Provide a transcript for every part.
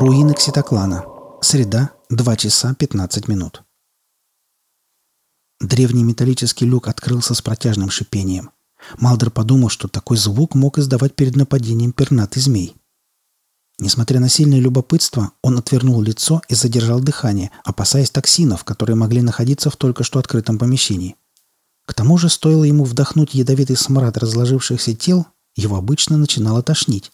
Руины Кситоклана. Среда, 2 часа 15 минут. Древний металлический люк открылся с протяжным шипением. Малдер подумал, что такой звук мог издавать перед нападением пернатый змей. Несмотря на сильное любопытство, он отвернул лицо и задержал дыхание, опасаясь токсинов, которые могли находиться в только что открытом помещении. К тому же, стоило ему вдохнуть ядовитый смрад разложившихся тел, его обычно начинало тошнить.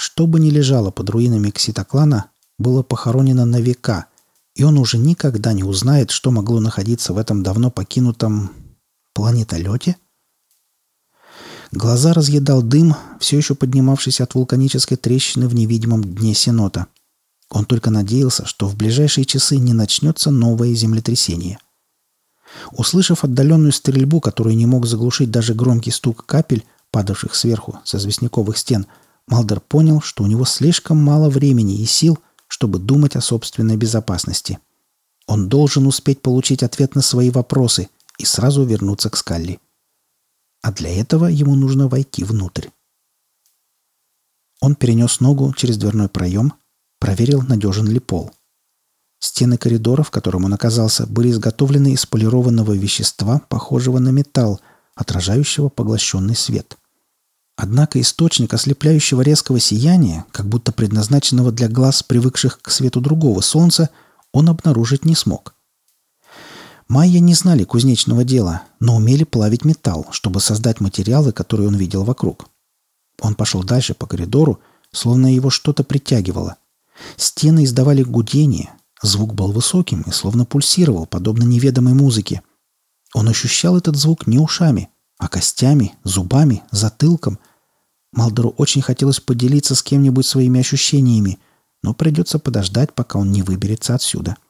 Что бы ни лежало под руинами Кситоклана, было похоронено на века, и он уже никогда не узнает, что могло находиться в этом давно покинутом планетолете – Глаза разъедал дым, все еще поднимавшийся от вулканической трещины в невидимом дне Сенота. Он только надеялся, что в ближайшие часы не начнется новое землетрясение. Услышав отдаленную стрельбу, которую не мог заглушить даже громкий стук капель, падавших сверху со известняковых стен, Малдер понял, что у него слишком мало времени и сил, чтобы думать о собственной безопасности. Он должен успеть получить ответ на свои вопросы и сразу вернуться к Скалли. А для этого ему нужно войти внутрь. Он перенес ногу через дверной проем, проверил, надежен ли пол. Стены коридора, в котором он оказался, были изготовлены из полированного вещества, похожего на металл, отражающего поглощенный свет. Однако источник ослепляющего резкого сияния, как будто предназначенного для глаз, привыкших к свету другого солнца, он обнаружить не смог. Майя не знали кузнечного дела, но умели плавить металл, чтобы создать материалы, которые он видел вокруг. Он пошел дальше по коридору, словно его что-то притягивало. Стены издавали гудение, звук был высоким и словно пульсировал, подобно неведомой музыке. Он ощущал этот звук не ушами, а костями, зубами, затылком. Малдору очень хотелось поделиться с кем-нибудь своими ощущениями, но придется подождать, пока он не выберется отсюда. —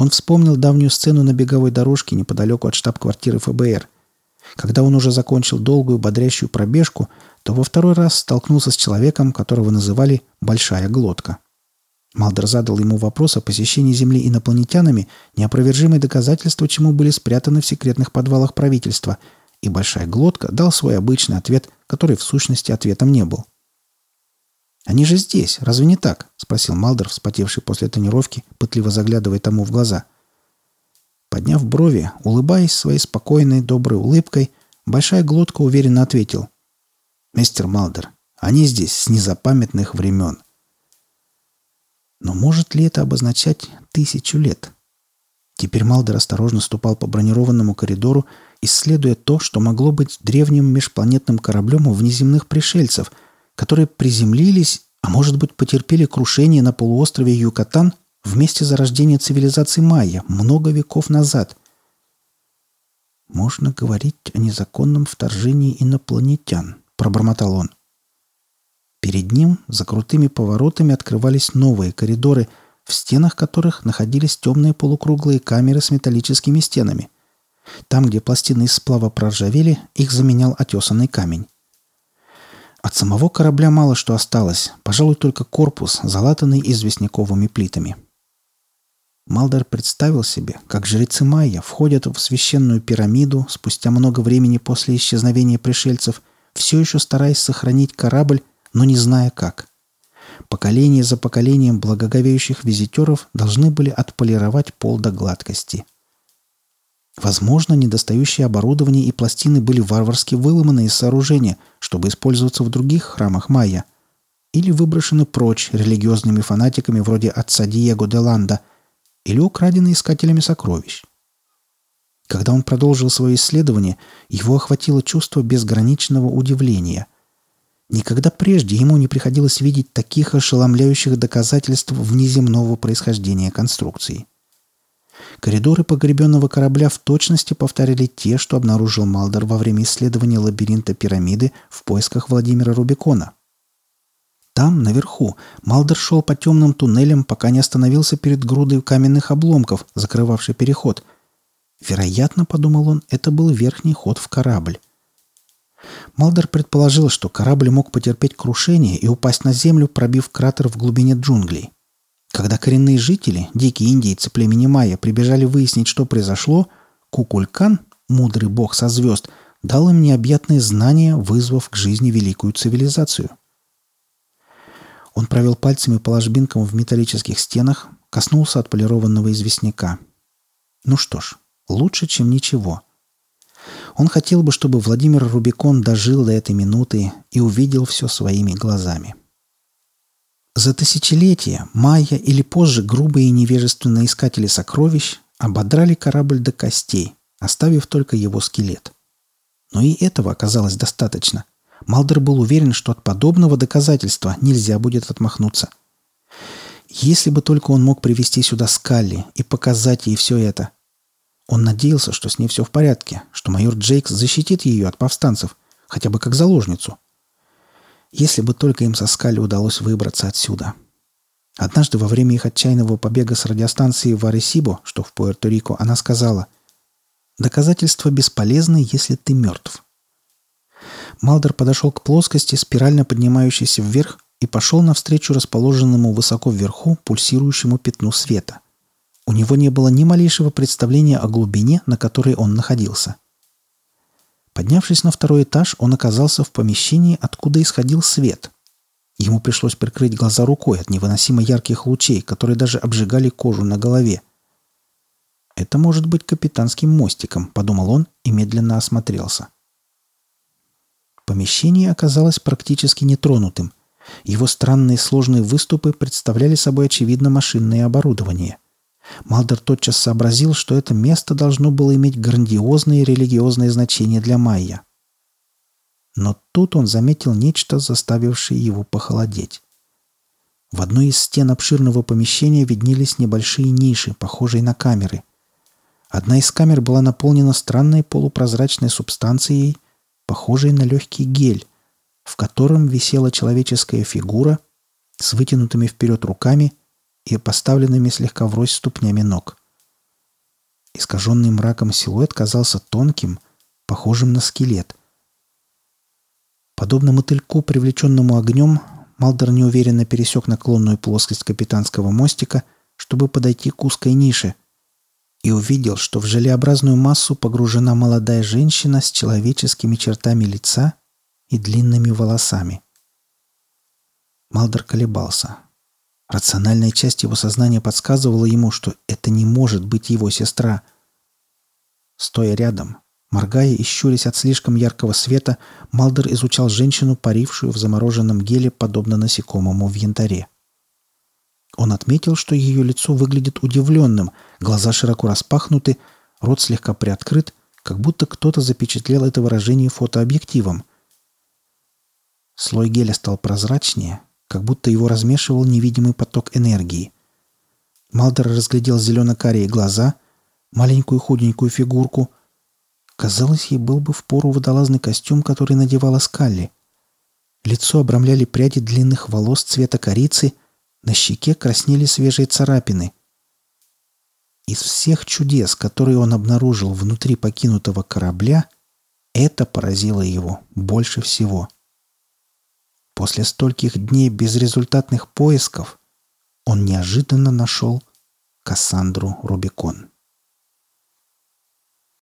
он вспомнил давнюю сцену на беговой дорожке неподалеку от штаб-квартиры ФБР. Когда он уже закончил долгую бодрящую пробежку, то во второй раз столкнулся с человеком, которого называли «большая глотка». Малдер задал ему вопрос о посещении Земли инопланетянами, неопровержимые доказательства чему были спрятаны в секретных подвалах правительства, и Большая Глотка дал свой обычный ответ, который в сущности ответом не был. «Они же здесь, разве не так?» — спросил Малдер, вспотевший после тренировки, пытливо заглядывая тому в глаза. Подняв брови, улыбаясь своей спокойной, доброй улыбкой, большая глотка уверенно ответил. «Мистер Малдер, они здесь с незапамятных времен». Но может ли это обозначать тысячу лет? Теперь Малдер осторожно ступал по бронированному коридору, исследуя то, что могло быть древним межпланетным кораблем у внеземных пришельцев — которые приземлились, а может быть потерпели крушение на полуострове Юкатан в месте зарождения цивилизации майя много веков назад. «Можно говорить о незаконном вторжении инопланетян», — пробормотал он. Перед ним за крутыми поворотами открывались новые коридоры, в стенах которых находились темные полукруглые камеры с металлическими стенами. Там, где пластины из сплава проржавели, их заменял отесанный камень. От самого корабля мало что осталось, пожалуй, только корпус, залатанный известняковыми плитами. Малдер представил себе, как жрецы майя входят в священную пирамиду спустя много времени после исчезновения пришельцев, все еще стараясь сохранить корабль, но не зная как. Поколение за поколением благоговеющих визитеров должны были отполировать пол до гладкости – Возможно, недостающее оборудование и пластины были варварски выломаны из сооружения, чтобы использоваться в других храмах майя, или выброшены прочь религиозными фанатиками вроде отца Диего де Ланда, или украдены искателями сокровищ. Когда он продолжил свое исследование, его охватило чувство безграничного удивления. Никогда прежде ему не приходилось видеть таких ошеломляющих доказательств внеземного происхождения конструкции. Коридоры погребенного корабля в точности повторяли те, что обнаружил Малдер во время исследования лабиринта пирамиды в поисках Владимира Рубикона. Там, наверху, Малдер шел по темным туннелям, пока не остановился перед грудой каменных обломков, закрывавшей переход. Вероятно, подумал он, это был верхний ход в корабль. Малдер предположил, что корабль мог потерпеть крушение и упасть на землю, пробив кратер в глубине джунглей. Когда коренные жители, дикие индейцы племени Майя, прибежали выяснить, что произошло, Кукулькан, мудрый бог со звезд, дал им необъятные знания, вызвав к жизни великую цивилизацию. Он провел пальцами по ложбинкам в металлических стенах, коснулся отполированного известняка. Ну что ж, лучше, чем ничего. Он хотел бы, чтобы Владимир Рубикон дожил до этой минуты и увидел все своими глазами. За тысячелетия, майя или позже грубые и невежественные искатели сокровищ ободрали корабль до костей, оставив только его скелет. Но и этого оказалось достаточно. Малдер был уверен, что от подобного доказательства нельзя будет отмахнуться. Если бы только он мог привести сюда Скалли и показать ей все это. Он надеялся, что с ней все в порядке, что майор Джейкс защитит ее от повстанцев, хотя бы как заложницу. Если бы только им со Скалли удалось выбраться отсюда. Однажды во время их отчаянного побега с радиостанции в Аресибо, что в Пуэрто-Рико, она сказала «Доказательства бесполезны, если ты мертв». Малдер подошел к плоскости, спирально поднимающейся вверх, и пошел навстречу расположенному высоко вверху пульсирующему пятну света. У него не было ни малейшего представления о глубине, на которой он находился. Поднявшись на второй этаж, он оказался в помещении, откуда исходил свет. Ему пришлось прикрыть глаза рукой от невыносимо ярких лучей, которые даже обжигали кожу на голове. «Это может быть капитанским мостиком», — подумал он и медленно осмотрелся. Помещение оказалось практически нетронутым. Его странные сложные выступы представляли собой очевидно машинное оборудование. Малдер тотчас сообразил, что это место должно было иметь грандиозное религиозное значение для майя. Но тут он заметил нечто, заставившее его похолодеть. В одной из стен обширного помещения виднелись небольшие ниши, похожие на камеры. Одна из камер была наполнена странной полупрозрачной субстанцией – похожий на легкий гель, в котором висела человеческая фигура с вытянутыми вперед руками и поставленными слегка врозь ступнями ног. Искаженный мраком силуэт казался тонким, похожим на скелет. Подобно мотыльку, привлеченному огнем, Малдер неуверенно пересек наклонную плоскость капитанского мостика, чтобы подойти к узкой нише, и увидел, что в желеобразную массу погружена молодая женщина с человеческими чертами лица и длинными волосами. Малдер колебался. Рациональная часть его сознания подсказывала ему, что это не может быть его сестра. Стоя рядом, моргая и щурясь от слишком яркого света, Малдер изучал женщину, парившую в замороженном геле, подобно насекомому в янтаре. Он отметил, что ее лицо выглядит удивленным, глаза широко распахнуты, рот слегка приоткрыт, как будто кто-то запечатлел это выражение фотообъективом. Слой геля стал прозрачнее, как будто его размешивал невидимый поток энергии. Малдер разглядел зелено-карие глаза, маленькую худенькую фигурку. Казалось, ей был бы в пору водолазный костюм, который надевала Скалли. Лицо обрамляли пряди длинных волос цвета корицы — на щеке краснели свежие царапины. Из всех чудес, которые он обнаружил внутри покинутого корабля, это поразило его больше всего. После стольких дней безрезультатных поисков он неожиданно нашел Кассандру Рубикон.